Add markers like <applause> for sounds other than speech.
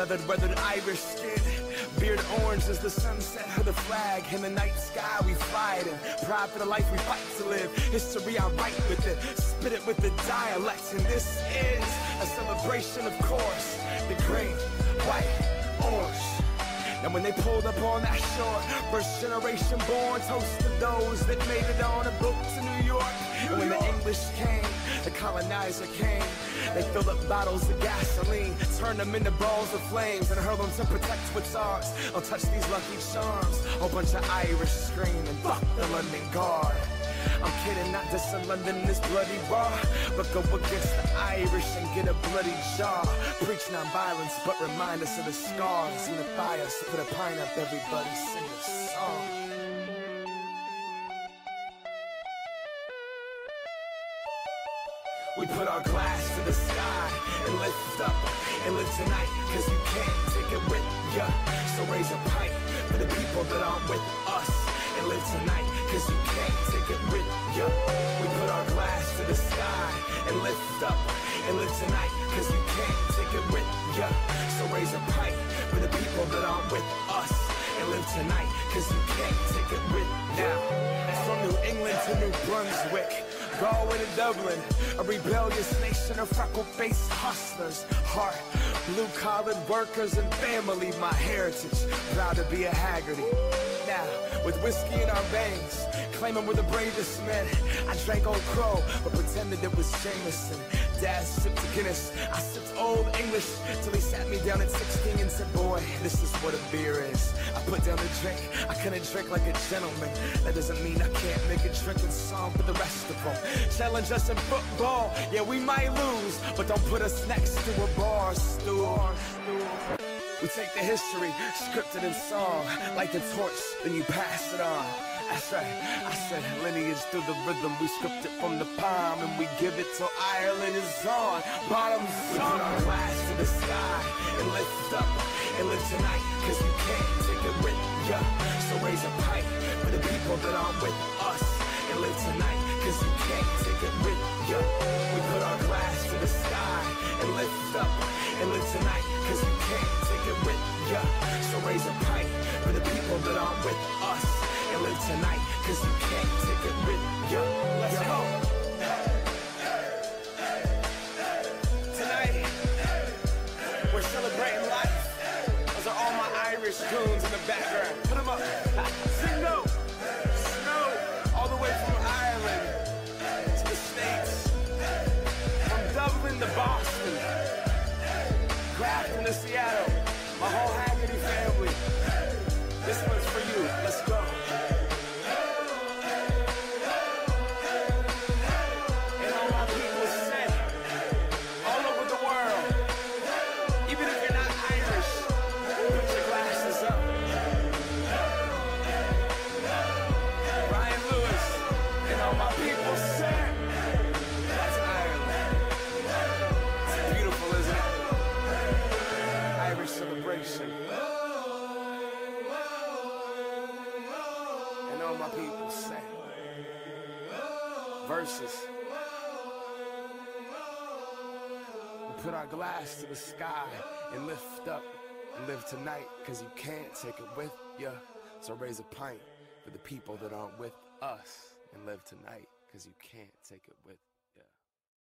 Leathered, weathered Irish skin. Beard orange as the sunset of the flag. In the night sky we fly it. Pride for the life we fight to live. History I write with it. Spit it with the dialect. And this is a celebration, of course. The great white, orange. And when they pulled up on that shore, first generation born toasted those that made it on a boat to New York. And when the English came, the colonizer came. They filled up bottles of gasoline, turned them into balls of flames, and hurled them to protect what's ours. Don't touch these lucky charms. A bunch of Irish screaming, fuck the London Guard. I'm kidding, not just in London is bloody raw. But go against the Irish and get a bloody jaw. Preach non-violence, but remind us of the scars and the fires. Put a pine up, everybody sing a song. We put our glass to the sky and lift up and live tonight, cause you can't take it with ya. So raise a pint for the people that aren't with us and live tonight, cause you can't take it with ya. We put our glass to the sky and lift up and live tonight, cause you can't take it with ya. So raise a pint for the people that aren't with us and live tonight, cause you can't take it with now. From New England to New Brunswick. Galway to Dublin, a rebellious nation of freckle-faced hustlers, heart, blue-collared workers and family, my heritage, proud to be a Haggerty. Now, with whiskey in our veins, claiming we're the bravest men, I drank Old Crow, but pretended it was Jameson. Dad sipped Guinness, I sipped Old English, till he sat me down at 16 and said, boy, this is what a beer is. I put down the drink, I couldn't drink like a gentleman. That doesn't mean I can't make a drinking song for the rest of them. Challenge us in football, yeah, we might lose, but don't put us next to a bar stool. We take the history, scripted in song, like the torch, then you pass it on. That's right, I said lineage through the rhythm. We script it from the palm and we give it till Ireland is on. Bottoms we put our glass to the sky and lift up and live tonight, cause you can't take it with ya. So raise a pipe for the people that aren't with us and live tonight, cause you can't take it with ya. We put our glass to the sky and lift up and live tonight, cause you can't take it with ya. So raise a pipe for the people that aren't with us and tonight, cause you can't take it with ya. Let's go. Tonight, we're celebrating life. Those are all my Irish goons in the background. Put them up. <laughs> Sing no. Snow. All the way from Ireland to the States. From Dublin to Boston. Grafton to Seattle. All my people sent. That's Ireland. It's beautiful, isn't it? Irish celebration. And all my people say verses. We put our glass to the sky and lift up and live tonight, cause you can't take it with ya. So raise a pint for the people that aren't with us and live tonight, cause you can't take it with